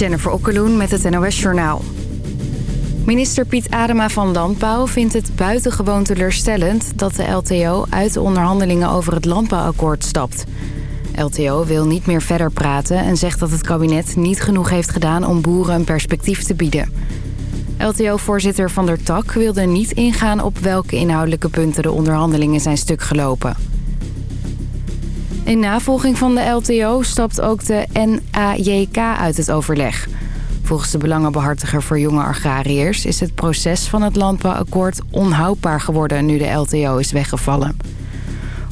Jennifer Okkeloen met het NOS Journaal. Minister Piet Adema van Landbouw vindt het buitengewoon teleurstellend... dat de LTO uit de onderhandelingen over het landbouwakkoord stapt. LTO wil niet meer verder praten en zegt dat het kabinet niet genoeg heeft gedaan... om boeren een perspectief te bieden. LTO-voorzitter Van der Tak wilde niet ingaan op welke inhoudelijke punten de onderhandelingen zijn stuk gelopen. In navolging van de LTO stapt ook de NAJK uit het overleg. Volgens de belangenbehartiger voor jonge agrariërs... is het proces van het landbouwakkoord onhoudbaar geworden nu de LTO is weggevallen.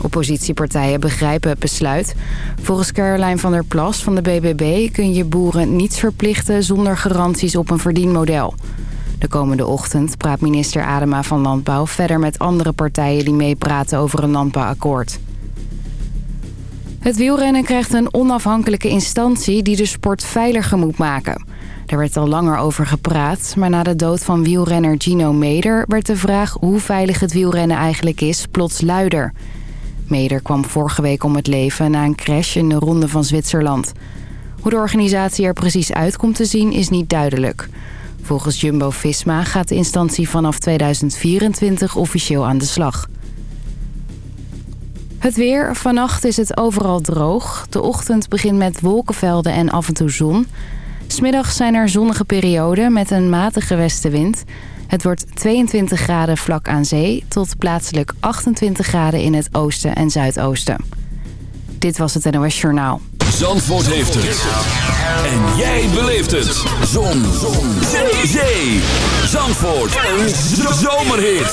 Oppositiepartijen begrijpen het besluit. Volgens Caroline van der Plas van de BBB kun je boeren niets verplichten... zonder garanties op een verdienmodel. De komende ochtend praat minister Adema van Landbouw verder met andere partijen die meepraten over een landbouwakkoord. Het wielrennen krijgt een onafhankelijke instantie die de sport veiliger moet maken. Er werd al langer over gepraat, maar na de dood van wielrenner Gino Meder... werd de vraag hoe veilig het wielrennen eigenlijk is plots luider. Meder kwam vorige week om het leven na een crash in de Ronde van Zwitserland. Hoe de organisatie er precies uit komt te zien is niet duidelijk. Volgens Jumbo-Visma gaat de instantie vanaf 2024 officieel aan de slag. Het weer. Vannacht is het overal droog. De ochtend begint met wolkenvelden en af en toe zon. Smiddag zijn er zonnige perioden met een matige westenwind. Het wordt 22 graden vlak aan zee tot plaatselijk 28 graden in het oosten en zuidoosten. Dit was het NOS Journaal. Zandvoort heeft het. En jij beleeft het. Zon. zon. Zee. Zandvoort. Een zomerhit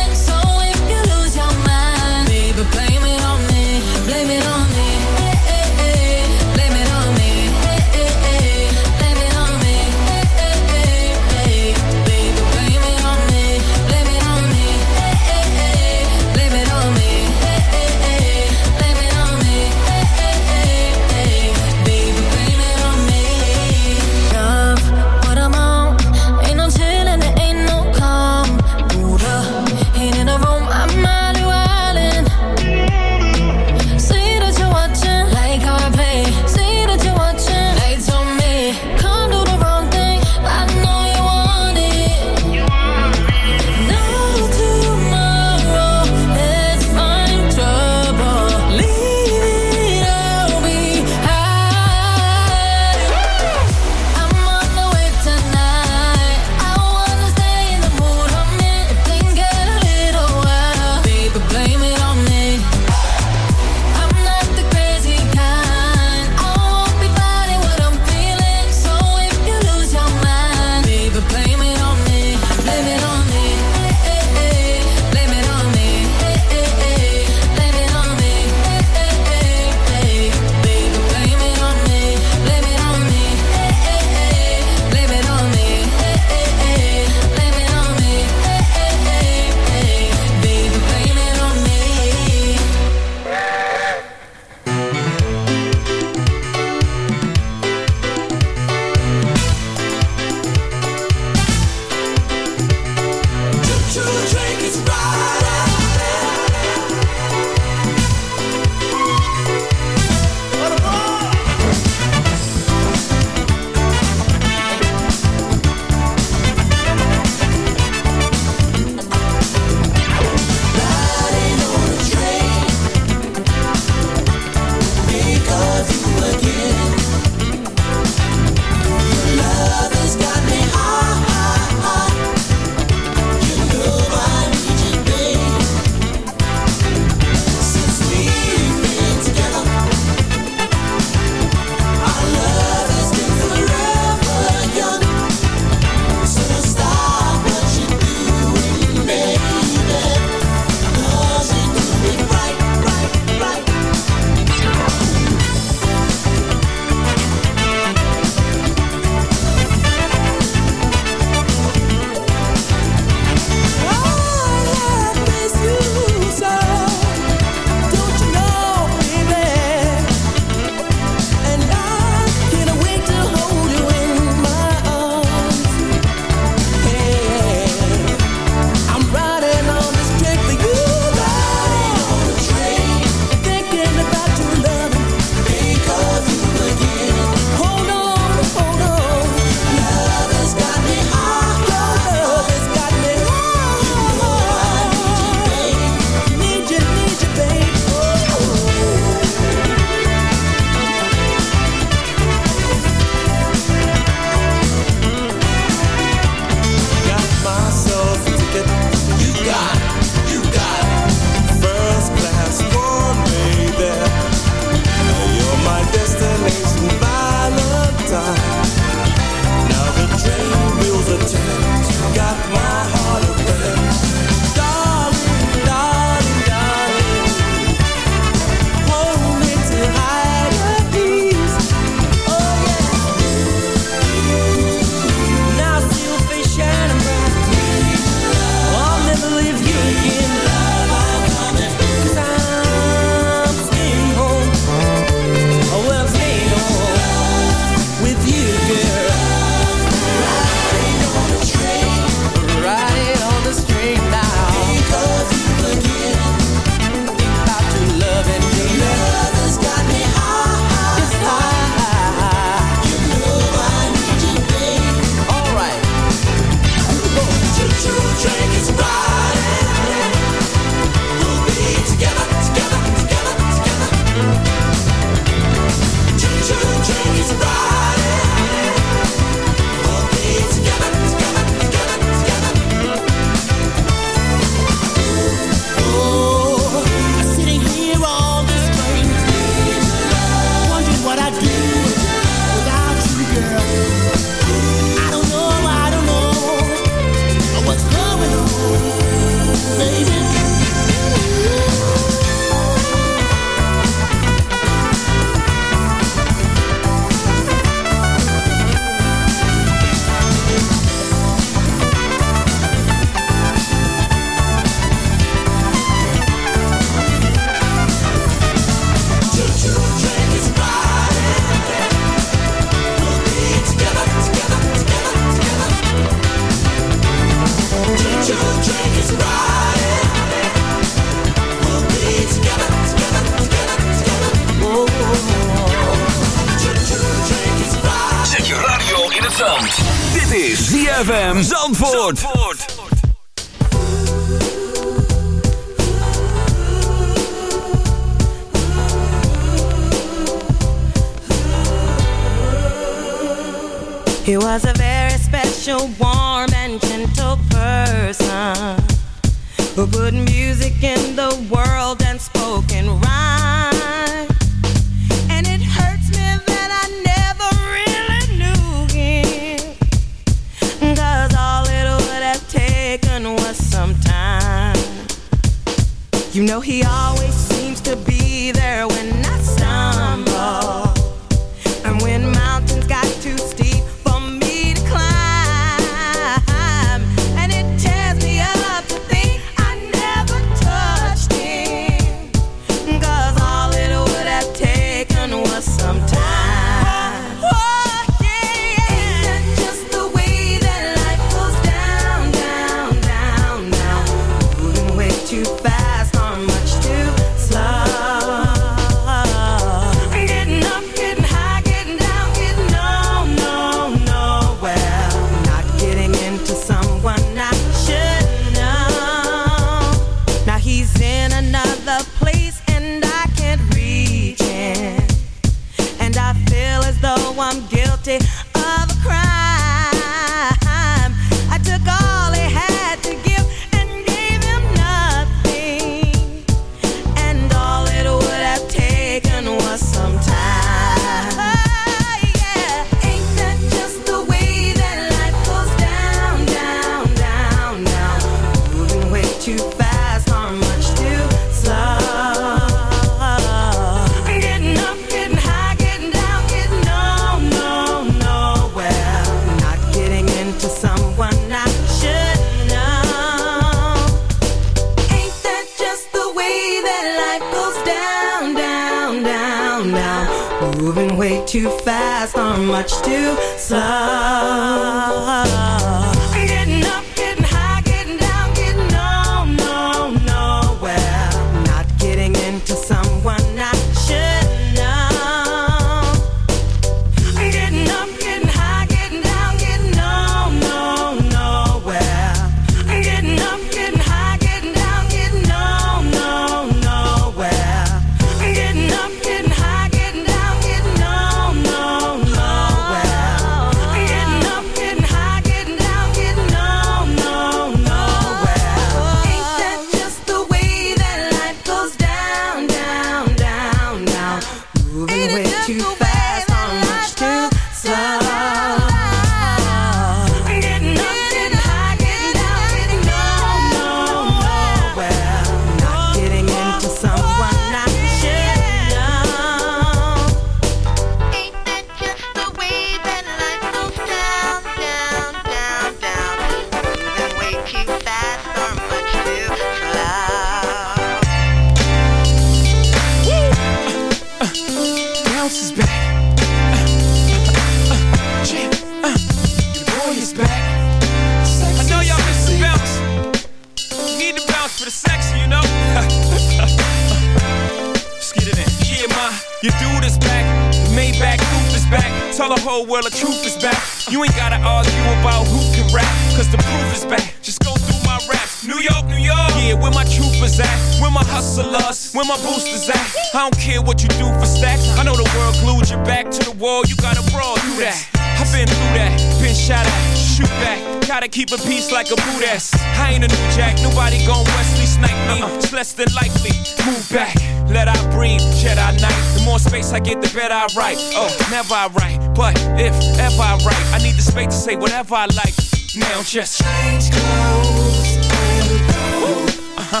The whole the truth is back. You ain't gotta argue about who can rap, cause the proof is back. Just go through my raps. New York, New York. Yeah, where my troopers at? Where my hustlers? Where my boosters at? I don't care what you do for stacks. I know the world glued your back to the wall. You gotta brawl through that. I've been through that, been shot at, shoot back. Gotta keep a peace like a boot ass. I ain't a new jack, nobody gon' Wesley snipe me. Uh-uh. It's less than likely. Move back, let I breathe, Jedi Knight. The more space I get, the better I write. Oh, never I write, but if ever I write, I need the space to say whatever I like. Now just change clothes and go. Uh-huh.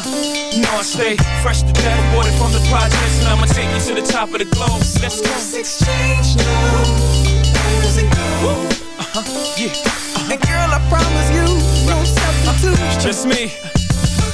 You know I stay fresh to death, aborted from the projects, and I'ma take you to the top of the globe. Let's go. exchange now. Where's it go? Uh-huh. Yeah. And girl, I promise you, no substitute. It's just me.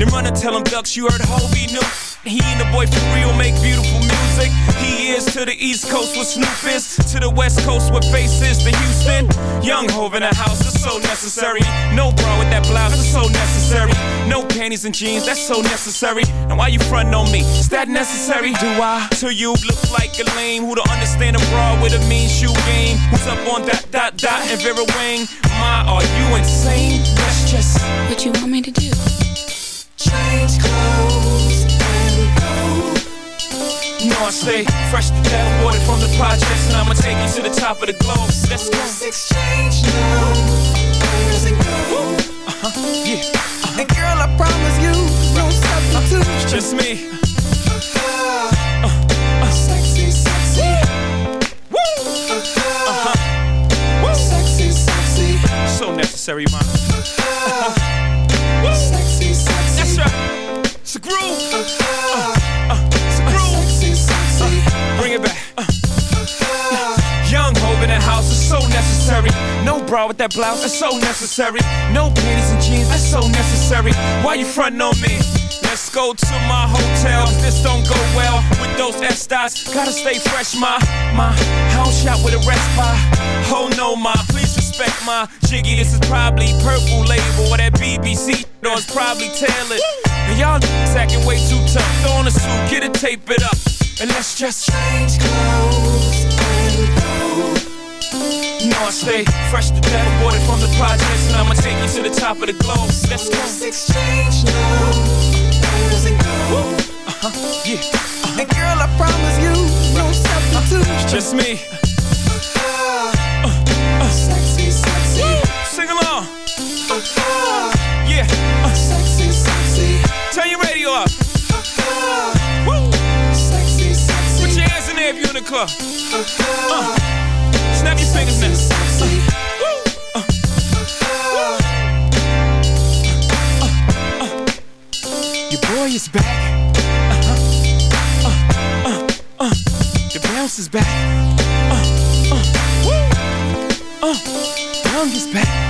Then run and tell them ducks you heard Hobie new. He and the boy Pharrell make beautiful music. He is to the East Coast with Snoop is, to the West Coast with Face is to Houston. Young Hov in the house, is so necessary. No bra with that blouse, that's so necessary. No panties and jeans, that's so necessary. And why you frontin' on me? Is that necessary? Do I? To you, look like a lame who don't understand a bra with a mean shoe game. Who's up on that, dot, dot, and Vera Wang? My, are you insane? That's just what you want me to do. Change clothes and go. You know I stay fresh to death, water from the projects, and I'ma take you to the top of the globe. Let's go. Let's exchange numbers and go. Uh-huh, yeah. And girl, I promise you, no substitute. It's just me. Uh, uh, sexy, sexy. Woo! Uh-huh. Woo! Sexy, sexy. So necessary, man. It's a groove. Uh, Uh, it's a groove. sexy. Bring it back. Uh. Young Hov in the house is so necessary. No bra with that blouse, that's so necessary. No panties and jeans, that's so necessary. Why you frontin' on me? Let's go to my hotel. This don't go well with those Estes. Gotta stay fresh, my my house shot with a by. Oh no, my please respect my jiggy. This is probably purple label or that BBC. Or it's probably tailored. And y'all acting way too tough. Throw on a suit, get it, tape it up, and let's just Change clothes you know I stay fresh to death, aborted from the projects, and I'ma take you to the top of the globe. Let's go. Let's exchange numbers and go. Uh-huh, yeah. And girl, I promise you, no substitute. It's just me. Turn your radio up. Uh, Woo. sexy, sexy. Put your hands in there if you're in the club. Uh, Snap your fingers now. Woo. Uh, your boy is back. Uh-huh. Uh, uh, uh. The bounce is back. Uh, uh, woo. Uh, young is back.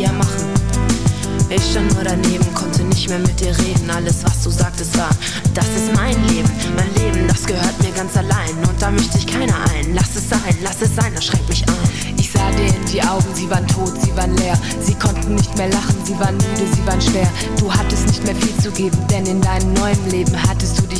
Ja machen. Ich stand nur daneben, konnte nicht mehr mit dir reden. Alles, was du sagtest, war, das ist mein Leben. Mein Leben, das gehört mir ganz allein. Und da mischt sich keiner ein. Lass es sein, lass es sein, das schränkt mich ein. Ich sah dir in die Augen, sie waren tot, sie waren leer. Sie konnten nicht mehr lachen, sie waren müde, sie waren schwer. Du hattest nicht mehr viel zu geben, denn in deinem neuen Leben hattest du dich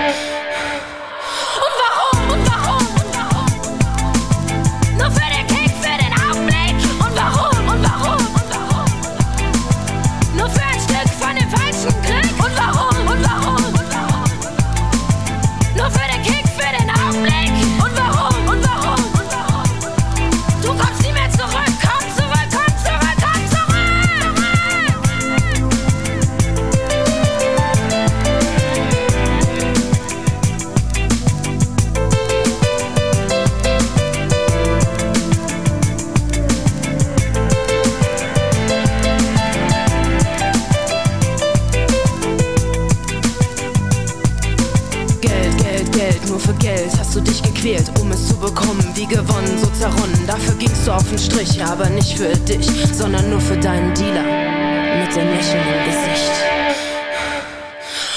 Strich, aber nicht für dich, sondern nur für deinen Dealer mit dem Lächeln im Gesicht.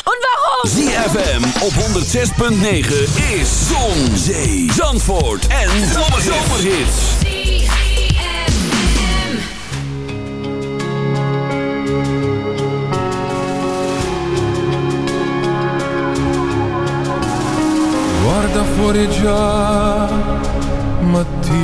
Und warum? ZFM op 106.9 is Zon, Zee, Zandvoort en Zomerhits. Guarda fuori già mattina.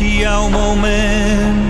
si momento.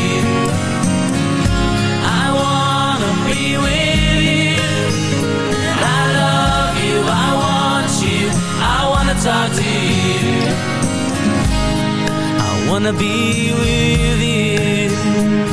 wanna be with you.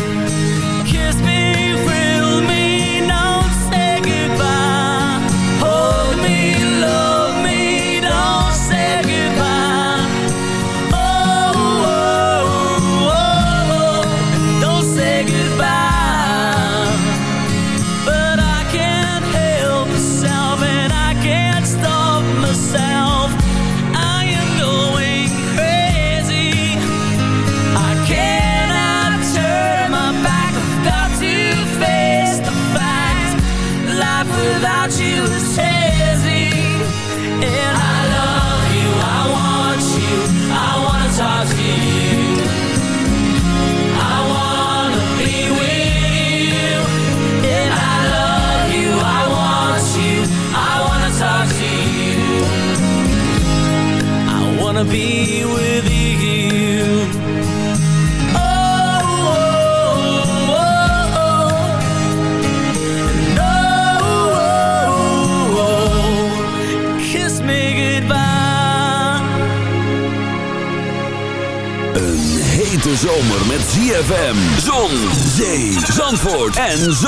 Anos